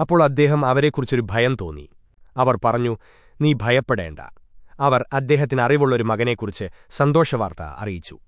അപ്പോൾ അദ്ദേഹം അവരെക്കുറിച്ചൊരു ഭയം തോന്നി. അവർ പറഞ്ഞു നീ ഭയപ്പെടേണ്ട. അവർ അദ്ദേഹത്തിന് അറിവുള്ളൊരു മകനെക്കുറിച്ച് സന്തോഷവാർത്ത അറിയിച്ചു.